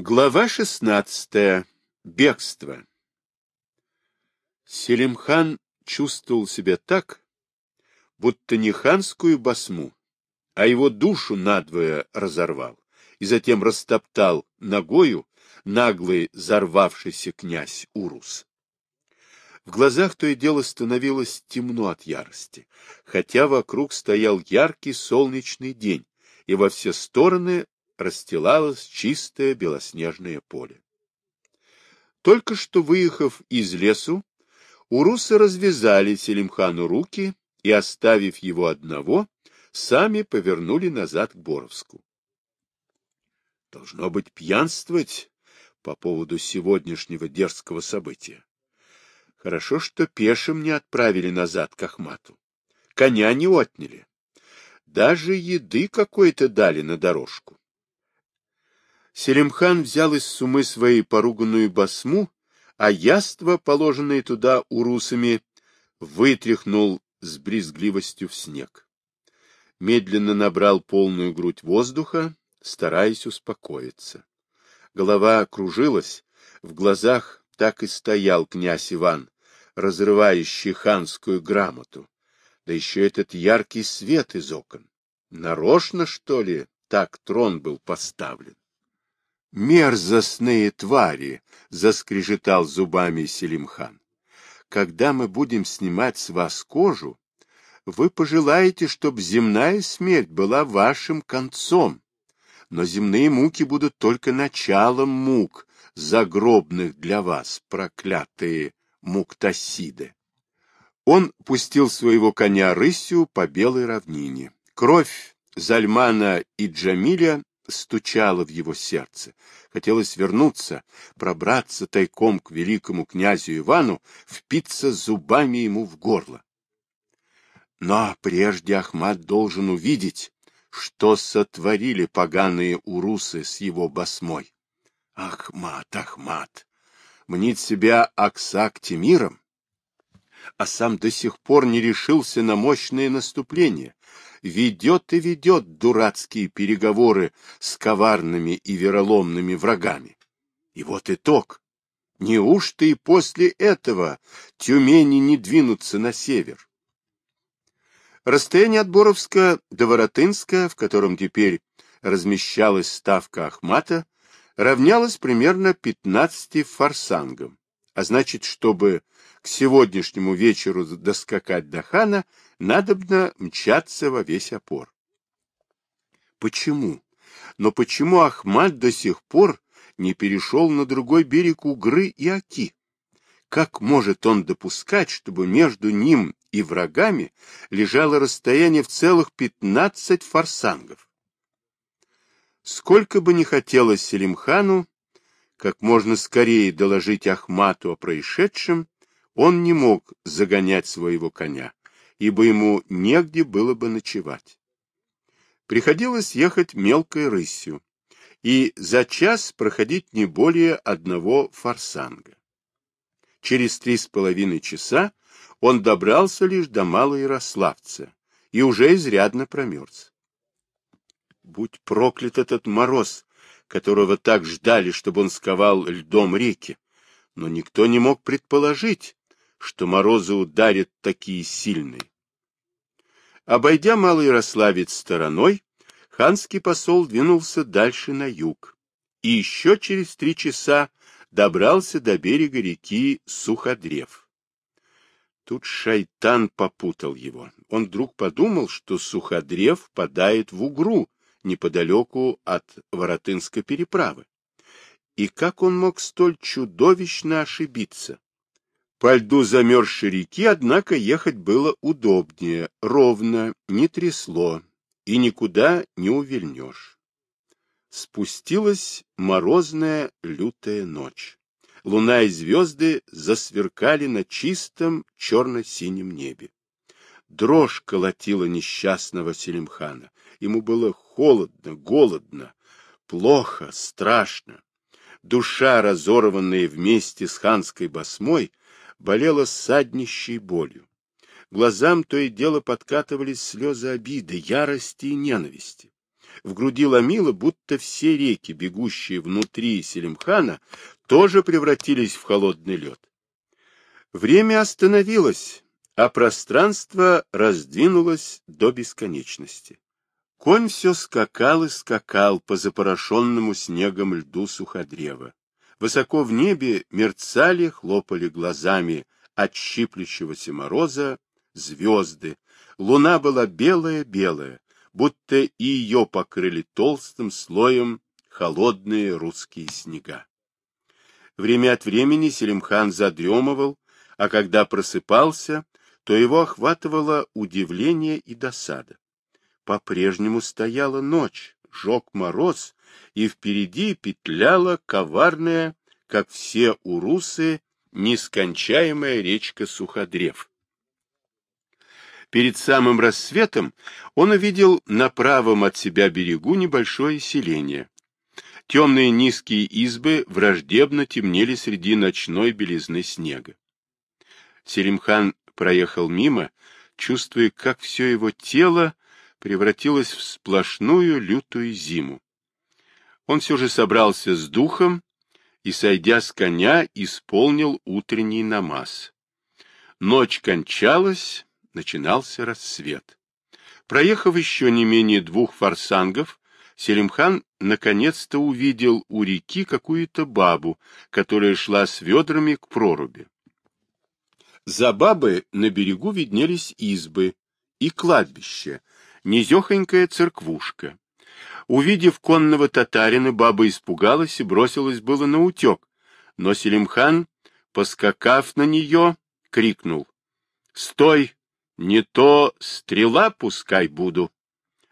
Глава шестнадцатая. Бегство. Селимхан чувствовал себя так, будто не ханскую басму, а его душу надвое разорвал и затем растоптал ногою наглый зарвавшийся князь Урус. В глазах то и дело становилось темно от ярости, хотя вокруг стоял яркий солнечный день, и во все стороны расстилалось чистое белоснежное поле. Только что выехав из лесу, урусы развязали Селимхану руки и, оставив его одного, сами повернули назад к Боровску. Должно быть пьянствовать по поводу сегодняшнего дерзкого события. Хорошо, что пешим не отправили назад к Ахмату. Коня не отняли. Даже еды какой-то дали на дорожку. Селимхан взял из сумы своей поруганную басму, а яство, положенное туда урусами, вытряхнул с брезгливостью в снег. Медленно набрал полную грудь воздуха, стараясь успокоиться. Голова кружилась, в глазах так и стоял князь Иван, разрывающий ханскую грамоту. Да еще этот яркий свет из окон. Нарочно, что ли, так трон был поставлен? «Мерзостные твари!» — заскрежетал зубами Селимхан. «Когда мы будем снимать с вас кожу, вы пожелаете, чтобы земная смерть была вашим концом, но земные муки будут только началом мук, загробных для вас, проклятые муктасиды. Он пустил своего коня рысью по белой равнине. Кровь Зальмана и Джамиля стучала в его сердце. Хотелось вернуться, пробраться тайком к великому князю Ивану, впиться зубами ему в горло. Но прежде Ахмат должен увидеть, что сотворили поганые урусы с его басмой. Ахмат, Ахмат, мнит себя Аксак Тимиром, а сам до сих пор не решился на мощное наступление, ведет и ведет дурацкие переговоры с коварными и вероломными врагами. И вот итог. Неужто и после этого Тюмени не двинутся на север? Расстояние от Боровска до Воротынска, в котором теперь размещалась ставка Ахмата, равнялось примерно 15 форсангам, а значит, чтобы к сегодняшнему вечеру доскакать до хана, надобно мчаться во весь опор. Почему? Но почему Ахмат до сих пор не перешел на другой берег Угры и Аки? Как может он допускать, чтобы между ним и врагами лежало расстояние в целых пятнадцать форсангов? Сколько бы ни хотелось Селимхану, как можно скорее доложить Ахмату о происшедшем, он не мог загонять своего коня, ибо ему негде было бы ночевать. Приходилось ехать мелкой рысью и за час проходить не более одного форсанга. Через три с половиной часа он добрался лишь до Малоярославца и уже изрядно промерз. Будь проклят этот мороз, которого так ждали, чтобы он сковал льдом реки. Но никто не мог предположить, что морозы ударят такие сильные. Обойдя Малоярославец стороной, ханский посол двинулся дальше на юг и еще через три часа добрался до берега реки Суходрев. Тут шайтан попутал его. Он вдруг подумал, что Суходрев впадает в Угру, неподалеку от Воротынской переправы. И как он мог столь чудовищно ошибиться? По льду замерзшей реки, однако, ехать было удобнее, ровно, не трясло, и никуда не увильнешь. Спустилась морозная лютая ночь. Луна и звезды засверкали на чистом черно-синем небе. Дрожь колотила несчастного Селимхана. Ему было холодно, голодно, плохо, страшно. Душа, разорванная вместе с ханской басмой, болела саднищей болью. Глазам то и дело подкатывались слезы обиды, ярости и ненависти. в груди ломило, будто все реки, бегущие внутри Селимхана, тоже превратились в холодный лед. Время остановилось, а пространство раздвинулось до бесконечности. Конь все скакал и скакал по запорошенному снегом льду суходрева. Высоко в небе мерцали, хлопали глазами от щиплющегося мороза звезды. Луна была белая-белая, будто и ее покрыли толстым слоем холодные русские снега. Время от времени Селимхан задремывал, а когда просыпался, то его охватывало удивление и досада. По-прежнему стояла ночь, жег мороз, и впереди петляла коварная, как все урусы, нескончаемая речка Суходрев. Перед самым рассветом он увидел на правом от себя берегу небольшое селение. Темные низкие избы враждебно темнели среди ночной белизны снега. Селимхан проехал мимо, чувствуя, как все его тело превратилось в сплошную лютую зиму. Он все же собрался с духом и, сойдя с коня, исполнил утренний намаз. Ночь кончалась, начинался рассвет. Проехав еще не менее двух форсангов, Селимхан наконец-то увидел у реки какую-то бабу, которая шла с ведрами к проруби. За бабы на берегу виднелись избы и кладбище, низехонькая церквушка. Увидев конного татарина, баба испугалась и бросилась было на утек, но Селимхан, поскакав на нее, крикнул «Стой! Не то стрела пускай буду.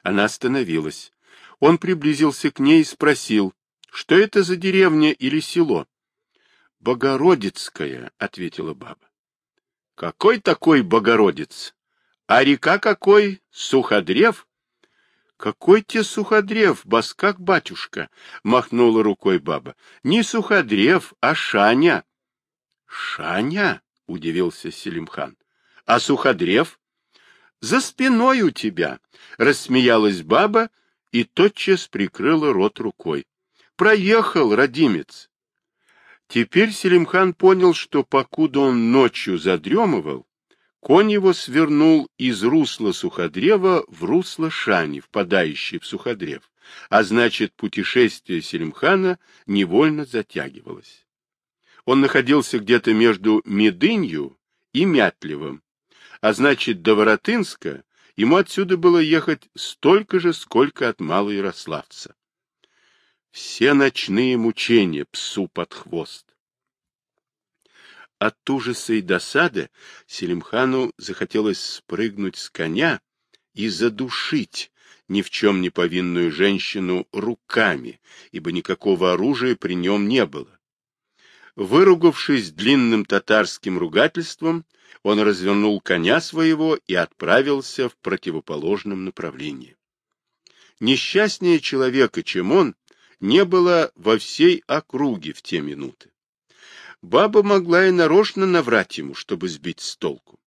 Она остановилась. Он приблизился к ней и спросил, что это за деревня или село? — Богородицкая, — ответила баба. — Какой такой Богородец? А река какой? Суходрев? — Какой те Суходрев, баскак батюшка? — махнула рукой баба. — Не Суходрев, а Шаня. — Шаня? — удивился Селимхан. А суходрев? За спиной у тебя, рассмеялась баба и тотчас прикрыла рот рукой. Проехал, родимец. Теперь Селимхан понял, что покуда он ночью задремывал, конь его свернул из русла суходрева в русло Шани, впадающее в суходрев, а значит, путешествие Селимхана невольно затягивалось. Он находился где-то между Медынью и Мятлевым, а значит, до Воротынска ему отсюда было ехать столько же, сколько от Малоярославца. Все ночные мучения псу под хвост. От ужаса и досады Селимхану захотелось спрыгнуть с коня и задушить ни в чем не повинную женщину руками, ибо никакого оружия при нем не было. Выругавшись длинным татарским ругательством, он развернул коня своего и отправился в противоположном направлении. Несчастнее человека, чем он, не было во всей округе в те минуты. Баба могла и нарочно наврать ему, чтобы сбить с толку.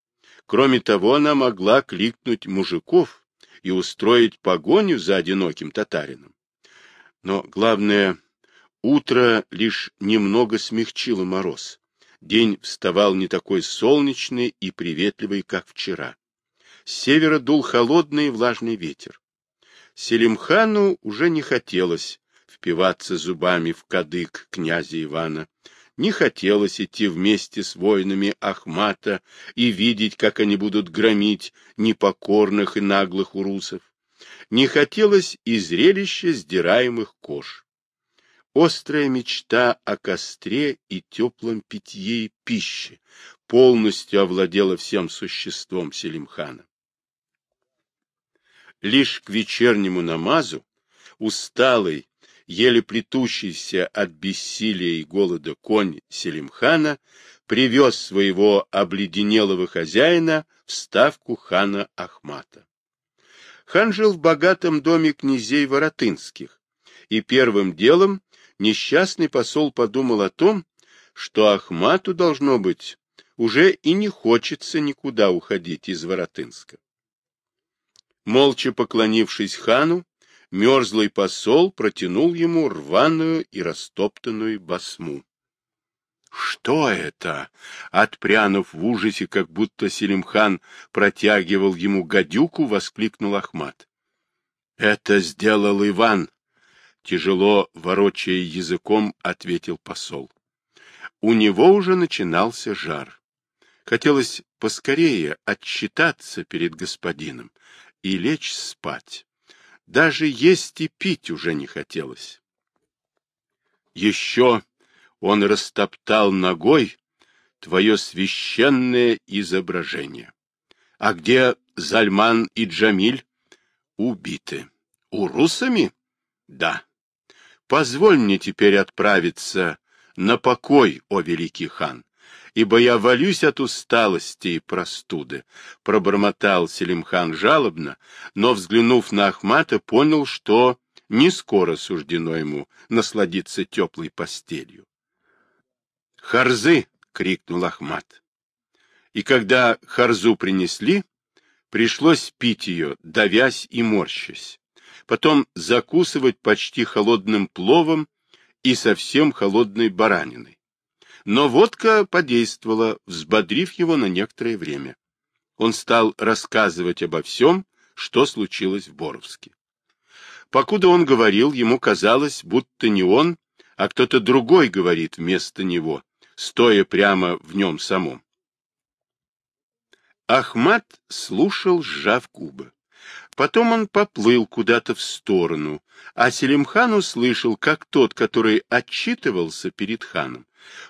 Кроме того, она могла кликнуть мужиков и устроить погоню за одиноким татарином. Но главное, утро лишь немного смягчило мороз. День вставал не такой солнечный и приветливый, как вчера. С севера дул холодный и влажный ветер. Селимхану уже не хотелось впиваться зубами в кадык князя Ивана, не хотелось идти вместе с воинами Ахмата и видеть, как они будут громить непокорных и наглых урусов. Не хотелось и зрелища сдираемых кож. Острая мечта о костре и теплом питье и пище полностью овладела всем существом Селимхана. Лишь к вечернему намазу, усталый, еле притущийся от бессилия и голода конь Селимхана, привез своего обледенелого хозяина в ставку хана Ахмата. Хан жил в богатом доме князей Воротынских, и первым делом несчастный посол подумал о том, что Ахмату, должно быть, уже и не хочется никуда уходить из Воротынска. Молча поклонившись хану, мерзлый посол протянул ему рваную и растоптанную басму. «Что это?» — отпрянув в ужасе, как будто Селимхан протягивал ему гадюку, воскликнул Ахмат. «Это сделал Иван!» — тяжело ворочая языком, ответил посол. У него уже начинался жар. Хотелось поскорее отчитаться перед господином и лечь спать. Даже есть и пить уже не хотелось. Еще он растоптал ногой твое священное изображение. А где Зальман и Джамиль? Убиты. Урусами? Да. Позволь мне теперь отправиться на покой, о великий хан, ибо я валюсь от усталости и простуды, — пробормотал Селимхан жалобно, но, взглянув на Ахмата, понял, что не скоро суждено ему насладиться теплой постелью. «Харзы!» — крикнул Ахмат. И когда харзу принесли, пришлось пить ее, давясь и морщась, потом закусывать почти холодным пловом и совсем холодной бараниной. Но водка подействовала, взбодрив его на некоторое время. Он стал рассказывать обо всем, что случилось в Боровске. Покуда он говорил, ему казалось, будто не он, а кто-то другой говорит вместо него, стоя прямо в нем самом. Ахмат слушал, сжав губы. Потом он поплыл куда-то в сторону, а Селимхан услышал, как тот, который отчитывался перед ханом,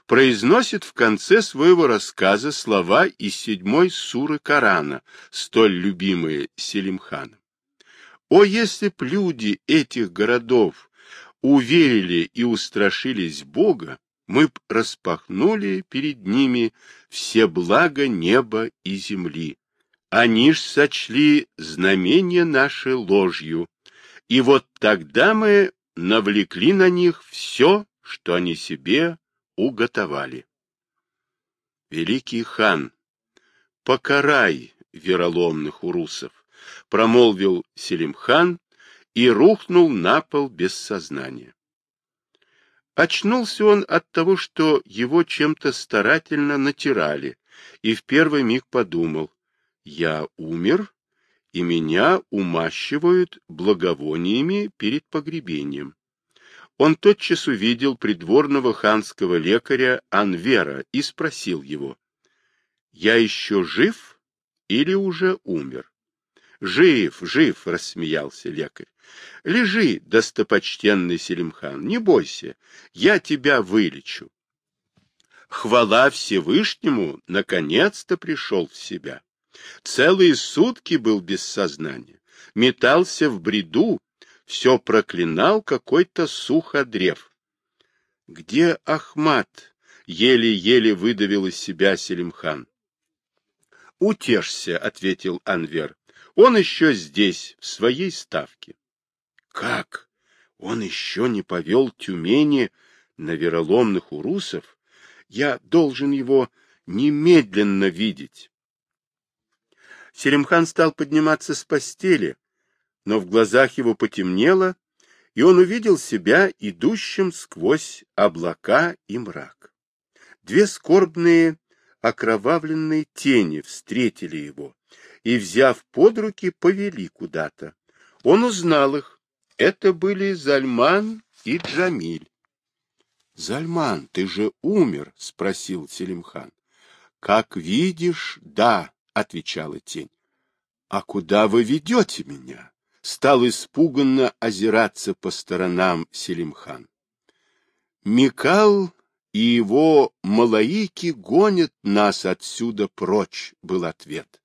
произносит в конце своего рассказа слова из седьмой суры Корана, столь любимые Селимханом. «О, если б люди этих городов уверили и устрашились Бога, мы б распахнули перед ними все блага неба и земли. Они ж сочли знамение наше ложью, и вот тогда мы навлекли на них все, что они себе уготовали. Великий хан, покарай вероломных урусов, промолвил Селимхан и рухнул на пол без сознания. Очнулся он от того, что его чем-то старательно натирали, и в первый миг подумал, я умер, и меня умащивают благовониями перед погребением. Он тотчас увидел придворного ханского лекаря Анвера и спросил его, «Я еще жив или уже умер?» «Жив, жив!» — рассмеялся лекарь. Лежи, достопочтенный Селимхан, не бойся, я тебя вылечу. Хвала Всевышнему, наконец-то пришел в себя. Целые сутки был без сознания, метался в бреду, все проклинал какой-то суходрев. Где Ахмат? Еле-еле выдавил из себя Селимхан. «Утешься», — ответил Анвер. «Он еще здесь, в своей ставке». Как? Он еще не повел Тюмени на вероломных урусов? Я должен его немедленно видеть. Селимхан стал подниматься с постели, но в глазах его потемнело, и он увидел себя идущим сквозь облака и мрак. Две скорбные окровавленные тени встретили его и, взяв под руки, повели куда-то. Он узнал их, это были Зальман и Джамиль. — Зальман, ты же умер? — спросил Селимхан. — Как видишь, да, — отвечала тень. — А куда вы ведете меня? — стал испуганно озираться по сторонам Селимхан. — Микал и его малаики гонят нас отсюда прочь, — был ответ.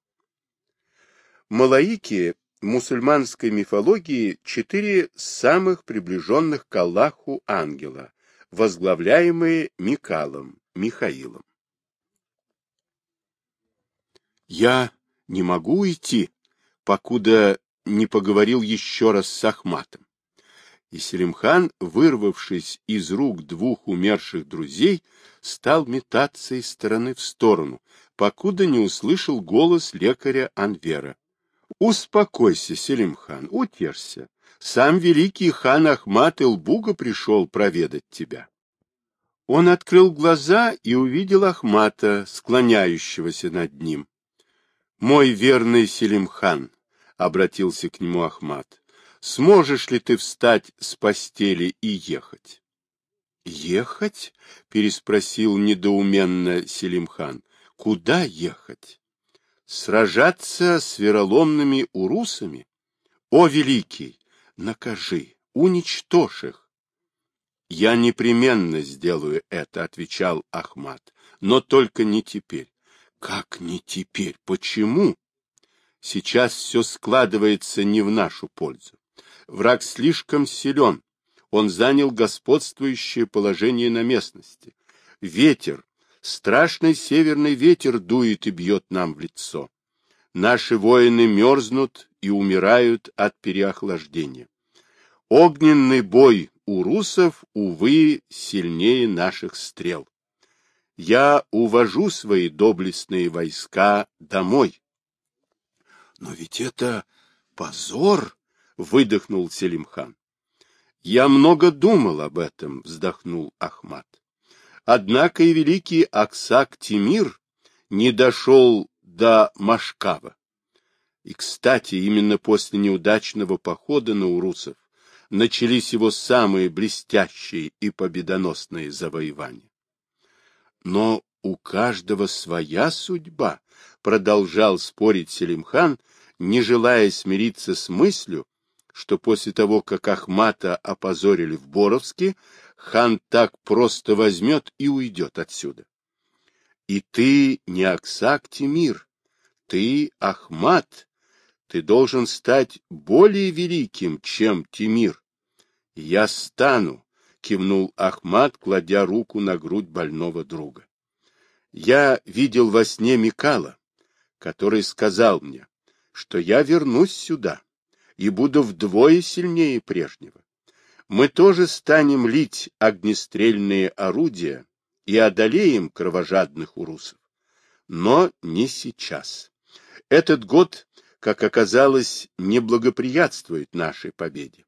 Малаики мусульманской мифологии четыре самых приближенных к Аллаху ангела, возглавляемые Микалом, Михаилом. Я не могу уйти, покуда не поговорил еще раз с Ахматом. И Селимхан, вырвавшись из рук двух умерших друзей, стал метаться из стороны в сторону, покуда не услышал голос лекаря Анвера. Успокойся, Селимхан, утешься. Сам великий хан Ахмат Илбуга пришел проведать тебя. Он открыл глаза и увидел Ахмата, склоняющегося над ним. — Мой верный Селимхан, — обратился к нему Ахмат, — сможешь ли ты встать с постели и ехать? — Ехать? — переспросил недоуменно Селимхан. — Куда ехать? — Сражаться с вероломными урусами? О, великий, накажи, уничтожь их. Я непременно сделаю это, отвечал Ахмат, но только не теперь. Как не теперь? Почему? Сейчас все складывается не в нашу пользу. Враг слишком силен. Он занял господствующее положение на местности. Ветер, страшный северный ветер дует и бьет нам в лицо. Наши воины мерзнут и умирают от переохлаждения. Огненный бой у русов, увы, сильнее наших стрел. Я увожу свои доблестные войска домой. — Но ведь это позор! — выдохнул Селимхан. — Я много думал об этом, — вздохнул Ахмат. Однако и великий Аксак Тимир не дошел до Машкава. И, кстати, именно после неудачного похода на урусов начались его самые блестящие и победоносные завоевания. Но у каждого своя судьба, продолжал спорить Селимхан, не желая смириться с мыслью, что после того, как Ахмата опозорили в Боровске, хан так просто возьмет и уйдет отсюда. И ты не Аксак Тимир, ты Ахмат, ты должен стать более великим, чем Тимир. Я стану, кивнул Ахмат, кладя руку на грудь больного друга. Я видел во сне Микала, который сказал мне, что я вернусь сюда и буду вдвое сильнее прежнего. Мы тоже станем лить огнестрельные орудия и одолеем кровожадных урусов. Но не сейчас. Этот год как оказалось, не благоприятствует нашей победе.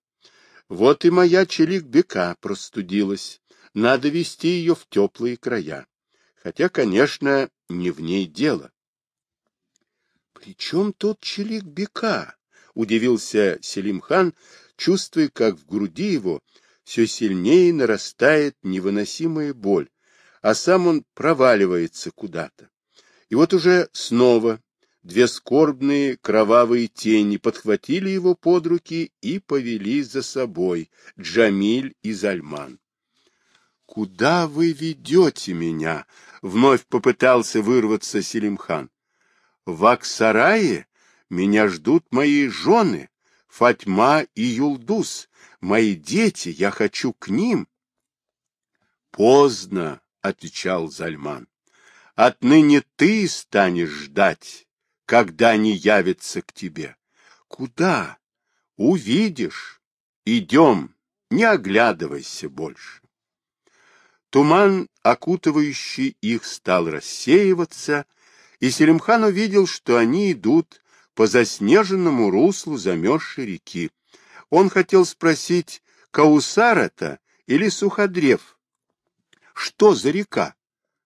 Вот и моя челик-бека простудилась. Надо вести ее в теплые края. Хотя, конечно, не в ней дело. — При чем тут челик-бека? — удивился Селимхан, чувствуя, как в груди его все сильнее нарастает невыносимая боль, а сам он проваливается куда-то. И вот уже снова Две скорбные кровавые тени подхватили его под руки и повели за собой Джамиль и Зальман. «Куда вы ведете меня?» — вновь попытался вырваться Селимхан. «В Аксарае меня ждут мои жены, Фатьма и Юлдус, мои дети, я хочу к ним». «Поздно», — отвечал Зальман. «Отныне ты станешь ждать» когда они явятся к тебе. Куда? Увидишь. Идем, не оглядывайся больше. Туман, окутывающий их, стал рассеиваться, и Селимхан увидел, что они идут по заснеженному руслу замерзшей реки. Он хотел спросить, Каусар это или Суходрев? Что за река?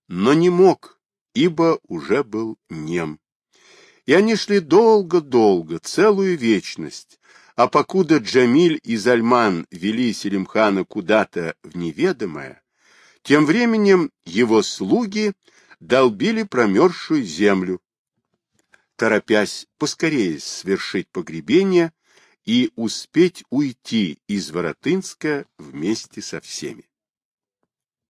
Но не мог, ибо уже был нем. И они шли долго-долго, целую вечность, а покуда Джамиль и Зальман вели Селимхана куда-то в неведомое, тем временем его слуги долбили промерзшую землю, торопясь поскорее свершить погребение и успеть уйти из Воротынска вместе со всеми.